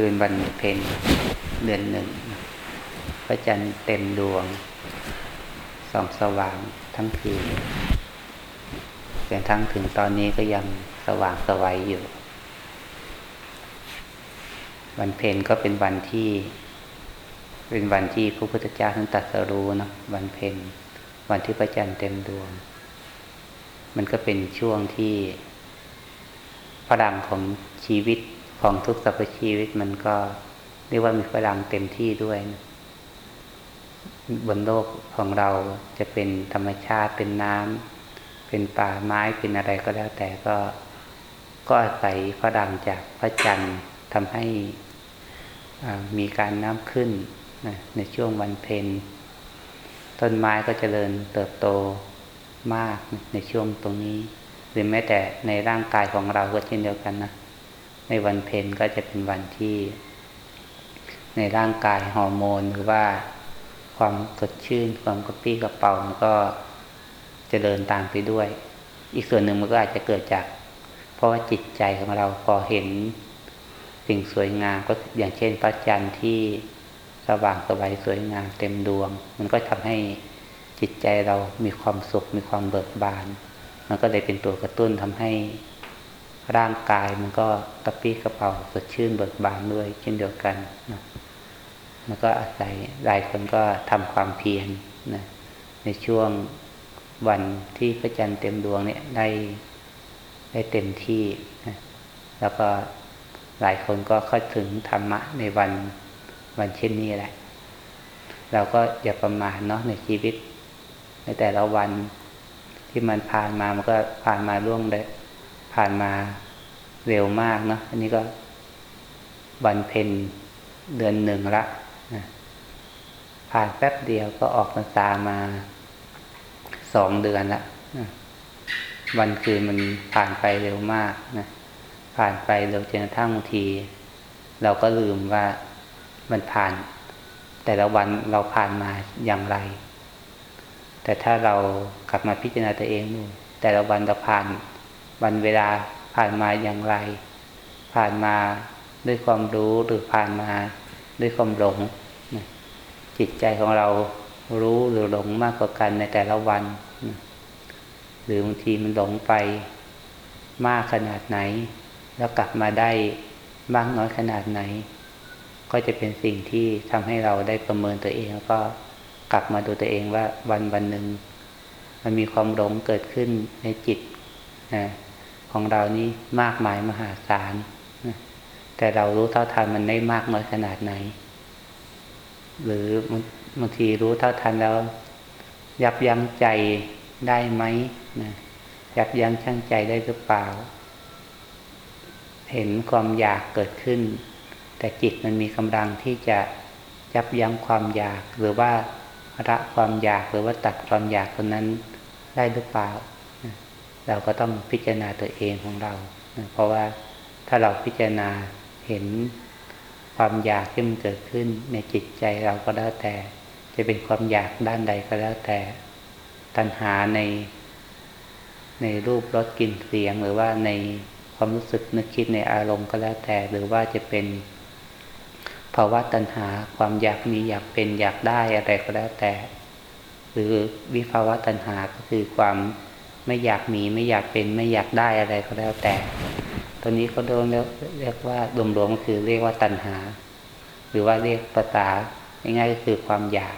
คืนวันเพ็ญเดือนหนึ่ง พระจันทร์เต็มดวงส่องสว่างทั้งคืนจนทั้งถึงตอนนี้ก็ยังสว่างสวัยอยู่ วันเพ็ญก็เป็นวันที่ เป็นวันที่พระพุทธเจ้าท่านตรัสรู้นะวันเพ็ญวันที่พระจันทร์เต็มดวง มันก็เป็นช่วงที่พลังของชีวิต ของทุกสรรพชีวิตมันก็เรียกว่ามีพลังเต็มที่ด้วยนะบนโลกของเราจะเป็นธรรมชาติเป็นน้ำเป็นป่าไม้เป็นอะไรก็แล้วแต่ก็ก็อาศัยพลังจากพระจันทร์ทำให้มีการน้ำขึ้นนะในช่วงวันเพ็ญต้นไม้ก็จเจริญเติบโตมากในช่วงตรงนี้ หรือแม้แต่ในร่างกายของเราก็เช่นเดียวกันนะ ในวันเพ็ญก็จะเป็นวันที่ ในร่างกายฮอร์โมนหรือว่าความสดชื่น ความกระปี้กระเป๋ามันก็จะเดินตามไปด้วย อีกส่วนหนึ่งมันก็อาจจะเกิดจาก เพราะว่าจิตใจของเราพอเห็นสิ่งสวยงามก็อย่างเช่นพระจันทร์ที่สว่างสบายสวยงามเต็มดวง มันก็ทำให้จิตใจเรามีความสุขมีความเบิกบาน มันก็เลยเป็นตัวกระตุ้นทำให้ ร่างกายมันก็กระปี้กระเป๋าสดชื่นเบิกบานด้วยเช่นเดียวกันนะมันก็อาศัยหลายคนก็ทำความเพียรนะในช่วงวันที่พระจันทร์เต็มดวงเนี่ยได้ได้เต็มที่นะแล้วก็หลายคนก็เข้าถึงธรรมะในวันวันเช่นนี้แหละ เราก็อย่าประมาทเนาะในชีวิต ในแต่ละวันที่มันผ่านมามันก็ผ่านมาล่วงได้ ผ่านมาเร็วมากเนาะอันนี้ก็วันเพ็ญเดือนหนึ่งละนะผ่านแป๊บเดียวก็ออกพรรษามาสองเดือนละนะวันคืนมันผ่านไปเร็วมากนะผ่านไปเร็วจนกระทั่งบางที เราก็ลืมว่ามันผ่าน แต่ละวันเราผ่านมาอย่างไร แต่ถ้าเรากลับมาพิจารณาตัวเองดูแต่ละวันเราผ่าน วันเวลาผ่านมาอย่างไร ผ่านมาด้วยความรู้หรือผ่านมาด้วยความหลงจิตใจของเรารู้หรือหลงมากกว่ากันในแต่ละวัน หรือบางทีมันหลงไปมากขนาดไหน แล้วกลับมาได้มากน้อยขนาดไหน ก็จะเป็นสิ่งที่ทำให้เราได้ประเมินตัวเองแล้วก็กลับมาดูตัวเองว่าวันวันหนึ่งมันมีความหลงเกิดขึ้นในจิตนะ ของเรานี่มากมายมหาศาลแต่เรารู้เท่าทันมันได้มากน้อยขนาดไหน หรือบางทีรู้เท่าทันแล้ว ยับยั้งใจได้ไหมนะยับยั้งชั่งใจได้หรือเปล่า เห็นความอยากเกิดขึ้น แต่จิตมันมีกำลังที่จะยับยั้งความอยากหรือว่าระความอยากหรือว่าตัดความอยากคนนั้นได้หรือเปล่า เราก็ต้องพิจารณาตัวเองของเรา เพราะว่าถ้าเราพิจารณาเห็นความอยากที่มันเกิดขึ้นในจิตใจเราก็แล้วแต่ จะเป็นความอยากด้านใดก็แล้วแต่ ตัณหาใน ในรูปรสกลิ่นเสียง หรือว่าในความรู้สึกนึกคิดในอารมณ์ก็แล้วแต่ หรือว่าจะเป็นภาวะตัณหาความอยากมีอยากเป็นอยากได้อะไรก็แล้วแต่ หรือวิภาวะตัณหาก็คือความ ไม่อยากมีไม่อยากเป็นไม่อยากได้อะไรก็แล้วแต่ตอนนี้เขาโดนเรียกว่ารวมๆก็คือเรียกว่าตัณหา หรือว่าเรียกภาษาง่ายๆก็คือความอยาก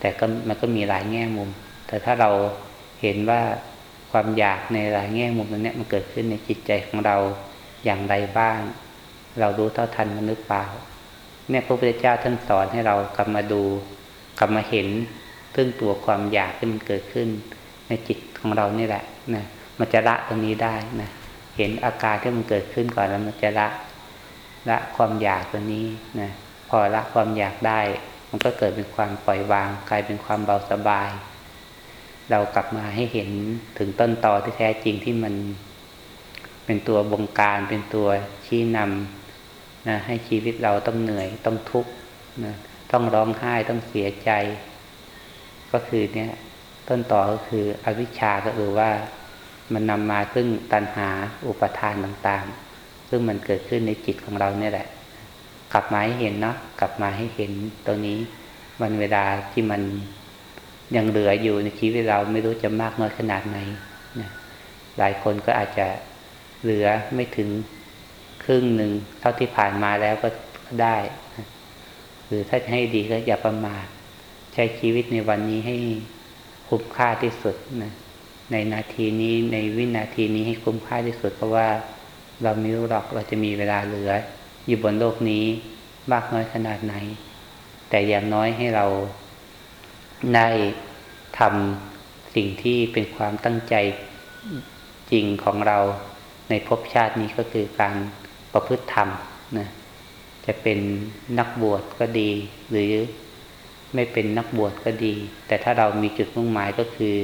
แต่ก็มันก็มีหลายแง่มุม แต่ถ้าเราเห็นว่าความอยากในหลายแง่มุมตรงนี้มันเกิดขึ้นในจิตใจของเราอย่างไรบ้าง เรารู้เท่าทันมันหรือเปล่าเนี่ยพระพุทธเจ้าท่านสอนให้เรากลับมาดู กลับมาเห็นซึ่งตัวความอยากที่มันเกิดขึ้นในจิต ของเรานี่แหละนะมันจะละตรงนี้ได้นะเห็นอาการที่มันเกิดขึ้นก่อนแล้วมันจะละละความอยากตัวนี้นะพอละความอยากได้ มันก็เกิดเป็นความปล่อยวางกลายเป็นความเบาสบาย เรากลับมาให้เห็นถึงต้นตอที่แท้จริงที่มัน เป็นตัวบงการเป็นตัวชี้นำนะให้ชีวิตเราต้องเหนื่อยต้องทุกข์นะต้องร้องไห้ต้องเสียใจ ก็คือเนี่ย ต้นต่อก็คืออวิชชาก็คือว่ามันนำมาซึ่งตัณหาอุปทานต่างๆ ซึ่งมันเกิดขึ้นในจิตของเราเนี่ยแหละ กลับมาให้เห็นเนาะกลับมาให้เห็นตรงนี้มันเวลาที่มันยังเหลืออยู่ในชีวิตเราไม่รู้จะมากน้อยขนาดไหนนะหลายคนก็อาจจะเหลือไม่ถึงครึ่งหนึ่งเท่าที่ผ่านมาแล้วก็ได้ หรือถ้าให้ดีก็อย่าประมาทใช้ชีวิตในวันนี้ให้ คุ้มค่าที่สุดนะในนาทีนี้ในวินาทีนี้ให้คุ้มค่าที่สุด เพราะว่าเราไม่รู้หรอกเราจะมีเวลาเหลือ อยู่บนโลกนี้มากน้อยขนาดไหน แต่อย่างน้อยให้เราได้ทำสิ่งที่เป็นความตั้งใจจริงของเราในภพชาตินี้ก็คือการประพฤติธรรมนะจะเป็นนักบวชก็ดีหรือ ไม่เป็นนักบวชก็ดี แต่ถ้าเรามีจุดมุ่งหมายก็คือ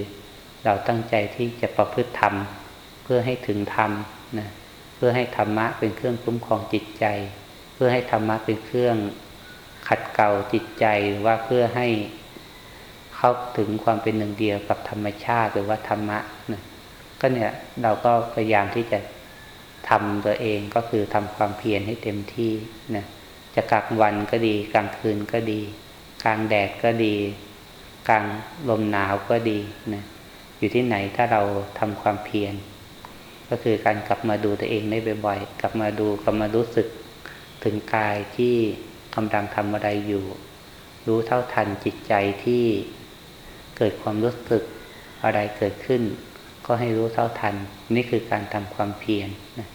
เราตั้งใจที่จะประพฤติธรรม เพื่อให้ถึงธรรมนะเพื่อให้ธรรมะเป็นเครื่องคุ้มครองจิตใจ เพื่อให้ธรรมะเป็นเครื่องขัดเกลาจิตใจหรือว่าเพื่อให้เข้าถึงความเป็นหนึ่งเดียวกับธรรมชาติหรือว่าธรรมะนะก็เนี่ยเราก็พยายามที่จะทำตัวเองก็คือทำความเพียรให้เต็มที่นะจะกลางวันก็ดีกลางคืนก็ดี กลางแดดก็ดี กลางลมหนาวก็ดีนะอยู่ที่ไหนถ้าเราทำความเพียรก็คือการกลับมาดูตัวเองได้บ่อยๆ กลับมาดูกลับมารู้สึกถึงกายที่กำลังทำอะไรอยู่ รู้เท่าทันจิตใจที่เกิดความรู้สึกอะไรเกิดขึ้น ก็ให้รู้เท่าทัน นี่คือการทำความเพียรนะ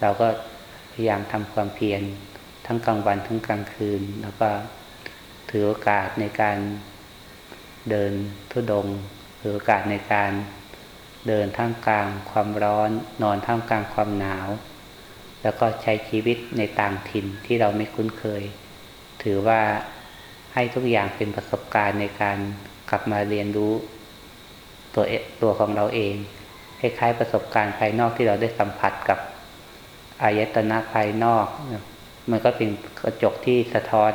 เราก็พยายามทำความเพียรทั้งกลางวันทั้งกลางคืนแล้วก็ ถือโอกาสในการเดินทุดงถือโอกาสในการเดินท่ามกลางความร้อน นอนท่ามกลางความหนาว แล้วก็ใช้ชีวิตในต่างถิ่นที่เราไม่คุ้นเคย ถือว่าให้ทุกอย่างเป็นประสบการณ์ในการกลับมาเรียนรู้ตัวตัวของเราเองคล้ายๆประสบการณ์ภายนอกที่เราได้สัมผัสกับอายตนะภายนอก มันก็เป็นกระจกที่สะท้อน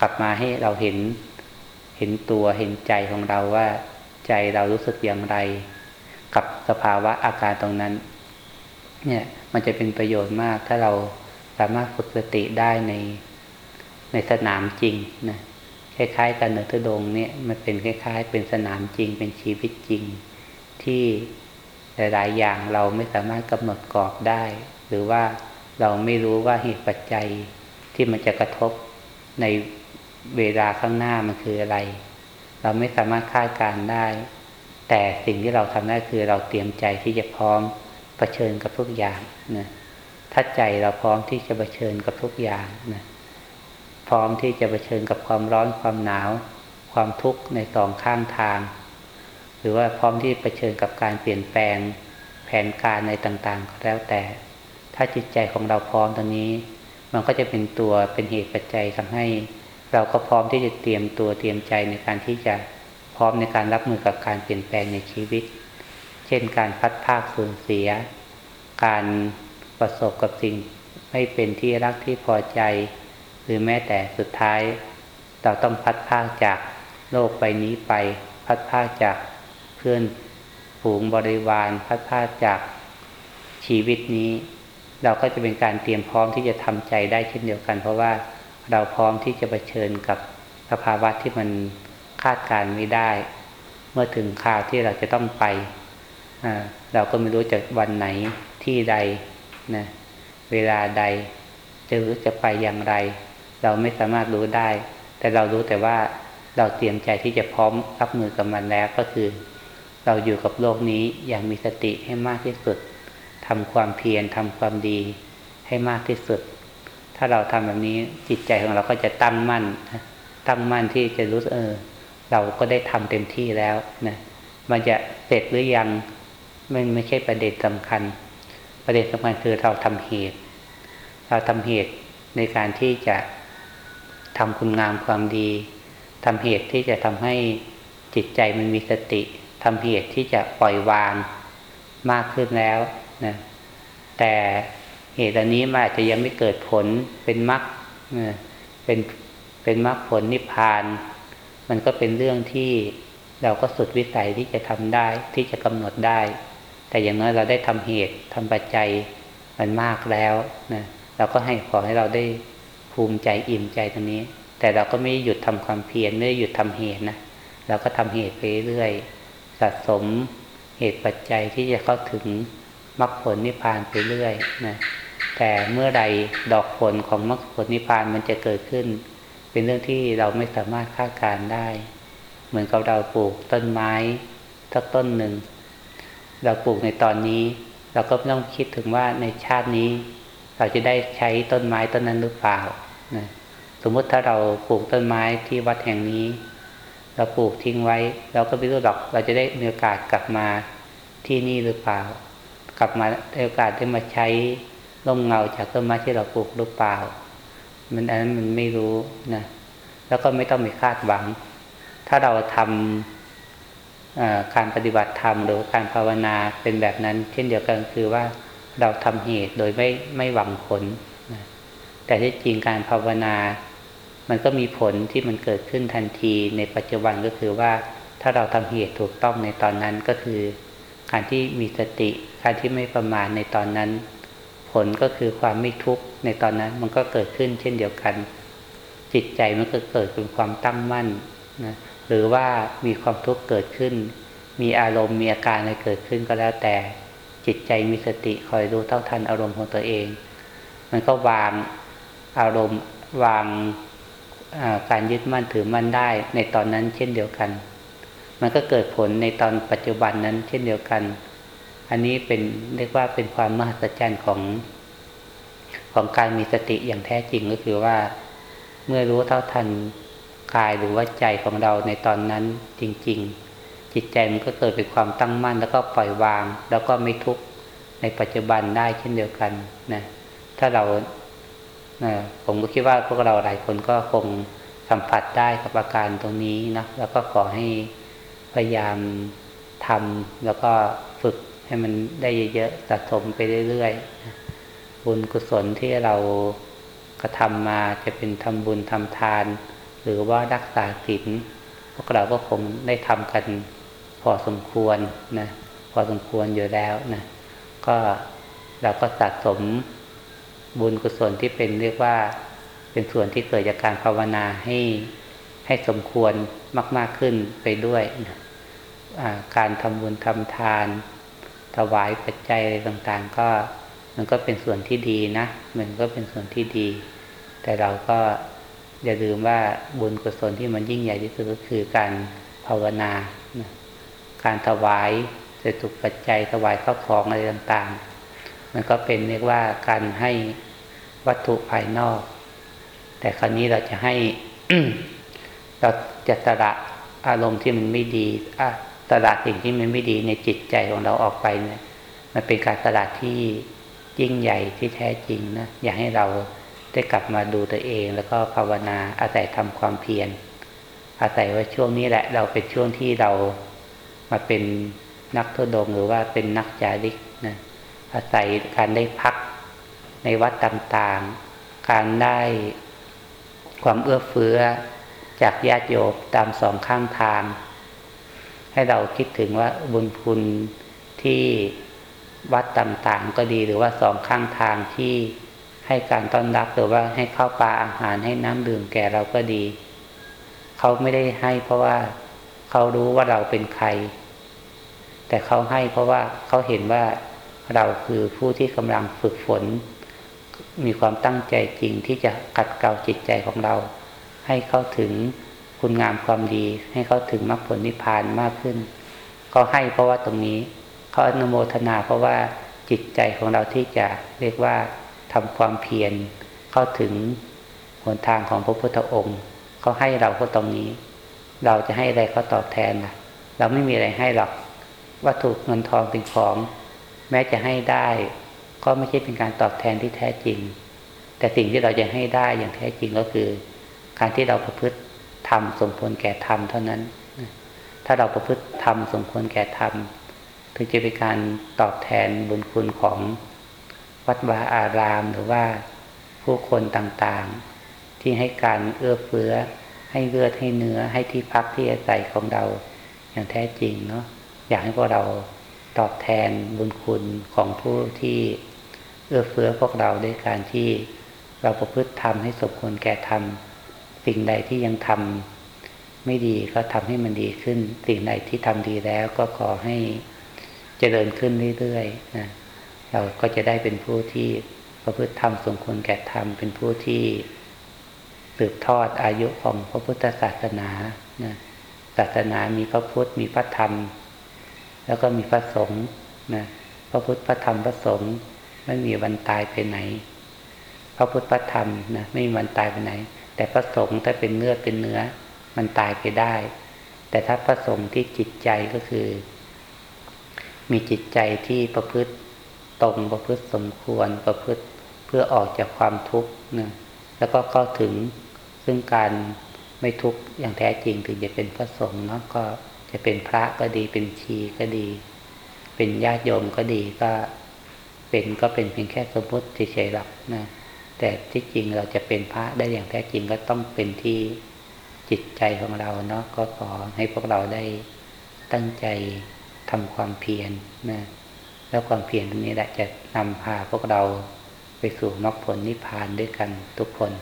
กลับมาให้เราเห็นเห็นตัวเห็นใจของเราว่าใจเรารู้สึกอย่างไร กับสภาวะอาการตรงนั้น เนี่ยมันจะเป็นประโยชน์มาก ถ้าเราสามารถฝึกสติได้ในในสนามจริงนะคล้ายๆกันเนื้อทดงเนี่ยมันเป็นคล้าย ๆ เป็นสนามจริง เป็นชีวิตจริง ที่หลายๆอย่างเราไม่สามารถกำหนดกรอบได้ หรือว่าเราไม่รู้ว่าเหตุปัจจัยที่มันจะกระทบใน เวลาข้างหน้ามันคืออะไร เราไม่สามารถคาดการได้ แต่สิ่งที่เราทำได้คือเราเตรียมใจที่จะพร้อมเผชิญกับทุกอย่างนะถ้าใจเราพร้อมที่จะเผชิญกับทุกอย่างนะพร้อมที่จะเผชิญกับความร้อนความหนาว ความทุกข์ในสองข้างทาง หรือว่าพร้อมที่เผชิญกับการเปลี่ยนแปลงแผนการในต่างๆ ก็แล้วแต่ ถ้าจิตใจของเราพร้อมตรงนี้ มันก็จะเป็นตัวเป็นเหตุปัจจัยทำให้ เราก็พร้อมที่จะเตรียมตัวเตรียมใจในการที่จะพร้อมในการรับมือกับการเปลี่ยนแปลงในชีวิต เช่นการพัดภาคสูญเสีย การประสบกับสิ่งไม่เป็นที่รักที่พอใจ หรือแม้แต่สุดท้าย เราต้องพัดพากจากโลกใบนี้ไป พัดพากจากเพื่อนฝูงบริวาร พัดพากจากชีวิตนี้ เราก็จะเป็นการเตรียมพร้อมที่จะทำใจได้เช่นเดียวกัน เพราะว่า เราพร้อมที่จะะเผชิญกับสภาวะที่มันคาดการไม่ได้ เมื่อถึงคราวที่เราจะต้องไป เราก็ไม่รู้จะวันไหนที่ใดนะเวลาใดจะรู้จะไปอย่างไร เราไม่สามารถรู้ได้ แต่เรารู้แต่ว่าเราเตรียมใจที่จะพร้อมรับมือกับมันแล้วก็คือ เราอยู่กับโลกนี้อย่างมีสติให้มากที่สุดทำความเพียรทำความดีให้มากที่สุด ถ้าเราทำแบบนี้จิตใจของเราก็จะตั้งมั่นตั้งมั่นที่จะรู้เออ เราก็ได้ทำเต็มที่แล้วนะมันจะเสร็จหรือยังมันไม่ใช่ประเด็นสำคัญ ประเด็นสำคัญคือเราทำเหตุ เราทำเหตุในการที่จะทำคุณงามความดีทำเหตุที่จะทำให้จิตใจมันมีสติทำเหตุที่จะปล่อยวางมากขึ้นแล้วนะแต่ เหตุอันนี้มันอาจจะยังไม่เกิดผลเป็นมรรคเป็นเป็นมรรคผลนิพพาน มันก็เป็นเรื่องที่เราก็สุดวิสัยที่จะทำได้ที่จะกำหนดได้ แต่อย่างน้อยเราได้ทำเหตุทำปัจจัยมันมากแล้วนะเราก็ให้ขอให้เราได้ภูมิใจอิ่มใจตรงนี้ แต่เราก็ไม่หยุดทำความเพียรไม่หยุดทำเหตุนะเราก็ทำเหตุไปเรื่อยสะสมเหตุปัจจัยที่จะเข้าถึงมรรคผลนิพพานไปเรื่อยนะ แต่เมื่อใดดอกผลของมรรคผลนิพพานมันจะเกิดขึ้น เป็นเรื่องที่เราไม่สามารถคาดการได้ เหมือนกับเราปลูกต้นไม้สักต้นหนึ่ง เราปลูกในตอนนี้ เราก็ต้องคิดถึงว่าในชาตินี้ เราจะได้ใช้ต้นไม้ต้นนั้นหรือเปล่านะสมมติถ้าเราปลูกต้นไม้ที่วัดแห่งนี้ เราปลูกทิ้งไว้ เราก็ไม่รู้หรอกเราจะได้มีโอกาสกลับมาที่นี่หรือเปล่า กลับมาโอกาสได้มาใช้ ร่มเงาจากต้นไม้ที่เราปลูกหรือเปล่า มันอันนั้นมันไม่รู้นะแล้วก็ไม่ต้องมีคาดหวัง ถ้าเราทำการปฏิบัติธรรมหรือการภาวนาเป็นแบบนั้น เช่นเดียวกันคือว่าเราทำเหตุโดยไม่ไม่หวังผลนะแต่ที่จริงการภาวนา มันก็มีผลที่มันเกิดขึ้นทันทีในปัจจุบันก็คือว่าถ้าเราทำเหตุถูกต้องในตอนนั้นก็คือ การที่มีสติ การที่ไม่ประมาทในตอนนั้น ลก็คือความไม่ทุกข์ในตอนนั้นมันก็เกิดขึ้นเช่นเดียวกัน จิตใจมันก็เกิดเป็นความตั้งมั่นนะหรือว่ามีความทุกข์เกิดขึ้น มีอารมณ์มีอาการอะไรเกิดขึ้นก็แล้วแต่ จิตใจมีสติคอยรู้เท่าทันอารมณ์ของตัวเอง มันก็วางอารมณ์วางการยึดมั่นถือมั่นได้ในตอนนั้นเช่นเดียวกัน มันก็เกิดผลในตอนปัจจุบันนั้นเช่นเดียวกัน อันนี้เป็นเรียกว่าเป็นความมหัศจรรย์ของของการมีสติอย่างแท้จริงก็คือว่า เมื่อรู้เท่าทันกายหรือว่าใจของเราในตอนนั้นจริง ๆ จิตใจมันก็เกิดเป็นความตั้งมั่น แล้วก็ปล่อยวาง แล้วก็ไม่ทุกข์ในปัจจุบันได้เช่นเดียวกันนะถ้าเราผมก็คิดว่าพวกเราหลายคนก็คงสัมผัสได้กับอาการตรงนี้นะแล้วก็ขอให้พยายามทำแล้วก็ฝึก ให้มันได้เยอะๆสะสมไปเรื่อยๆบุญกุศลที่เรากระทำมาจะเป็นทำบุญทำทาน หรือว่ารักษาศีลพวกเราก็คงได้ทำกันพอสมควรนะพอสมควรอยู่แล้วนะก็เราก็สะสมบุญกุศลที่เป็นเรียกว่าเป็นส่วนที่เกิดจากการภาวนาให้ให้สมควรมาก ๆขึ้นไปด้วยนะการทำบุญทำทาน ถวายปัจจัยอะไรต่างๆ ก็มันก็เป็นส่วนที่ดีนะ มันก็เป็นส่วนที่ดี แต่เราก็อย่าลืมว่าบุญกุศลที่มันยิ่งใหญ่ที่สุดก็คือการภาวนา การถวายเจตุปัจจัยถวายข้าวของอะไรต่างๆ มันก็เป็นเรียกว่าการให้วัตถุภายนอก แต่ครั้นี้เราจะให้เราจะตระอารมณ์ที่มันไม่ดี ตลาดสิ่งที่มันไม่ดีในจิตใจของเราออกไปเนี่ย มันเป็นการตลาดที่ยิ่งใหญ่ที่แท้จริงนะอยากให้เราได้กลับมาดูตัวเอง แล้วก็ภาวนาอาศัยทำความเพียรอาศัยว่าช่วงนี้แหละ เราเป็นช่วงที่เรามาเป็นนักทุดงหรือว่าเป็นนักจาริกนะอาศัยการได้พักในวัดต่างๆ การได้ความเอื้อเฟื้อจากญาติโยมตามสองข้างทาง ให้เราคิดถึงว่าบุญคุณที่วัดต่างๆ ก็ดีหรือว่าสองข้างทางที่ให้การต้อนรับหรือว่าให้ข้าวปลาอาหารให้น้ำดื่มแก่เราก็ดี เขาไม่ได้ให้เพราะว่าเขารู้ว่าเราเป็นใคร แต่เขาให้เพราะว่าเขาเห็นว่าเราคือผู้ที่กำลังฝึกฝน มีความตั้งใจจริงที่จะขัดเกลาจิตใจของเรา ให้เข้าถึง คุณงามความดี ให้เขาถึงมรรคผลนิพพานมากขึ้นเขาให้เพราะว่าตรงนี้เขาอนุโมทนาเพราะว่าจิตใจของเราที่จะเรียกว่าทำความเพียรเข้าถึงหนทางของพระพุทธองค์เขาให้เราก็ตรงนี้ เราจะให้อะไรเขาตอบแทนนะเราไม่มีอะไรให้หรอกวัตถุเงินทองเป็นของ แม้จะให้ได้ ก็ไม่ใช่เป็นการตอบแทนที่แท้จริง แต่สิ่งที่เราจะให้ได้อย่างแท้จริงก็คือ การที่เราประพฤติ ธรรมสมควรแก่ธรรมเท่านั้น ถ้าเราประพฤติธรรมสมควรแก่ธรรมถึงจะเป็นการตอบแทนบุญคุณของวัดวาอารามหรือว่าผู้คนต่างๆ ที่ให้การเอื้อเฟื้อ ให้เลือดให้เนื้อให้ที่พักที่อาศัยของเราอย่างแท้จริงเนาะอยากให้พวกเราตอบแทนบุญคุณของผู้ที่เอื้อเฟื้อพวกเราด้วยการที่เราประพฤติทำให้สมควรแก่ทำ สิ่งใดที่ยังทำไม่ดีก็ทำให้มันดีขึ้น สิ่งใดที่ทำดีแล้วก็ขอให้เจริญขึ้นเรื่อยๆนะเราก็จะได้เป็นผู้ที่ประพฤติธรรมสมควรแก่ธรรมเป็นผู้ที่สืบทอดอายุของพระพุทธศาสนานะศาสนามีพระพุทธมีพระธรรม แล้วก็มีพระสงฆ์นะพระพุทธพระธรรมพระสงฆ์ไม่มีวันตายไปไหน พระพุทธพระธรรมนะไม่มีวันตายไปไหน แต่พระสงฆ์ถ้าเป็นเนื้อเป็นเนื้อ มันตายไปได้ แต่ถ้าพระสงฆ์ที่จิตใจก็คือ มีจิตใจที่ประพฤติตรงประพฤติสมควรประพฤติเพื่อออกจากความทุกข์นะแล้วก็เข้าถึงซึ่งการไม่ทุกข์อย่างแท้จริงถึงจะเป็นพระสงฆ์เนาะก็จะเป็นพระก็ดีเป็นชีก็ดี เป็นญาติโยมก็ดีก็เป็นก็เป็นเพียงแค่สมมติเฉยๆหรอกนะ แต่ที่จริงเราจะเป็นพระได้อย่างแท้จริงก็ต้องเป็นที่จิตใจของเราเนาะก็ขอให้พวกเราได้ตั้งใจทำความเพียรนะแล้วความเพียรตรงนี้แหละจะนำพาพวกเราไปสู่มรรคผลนิพพานด้วยกันทุกคน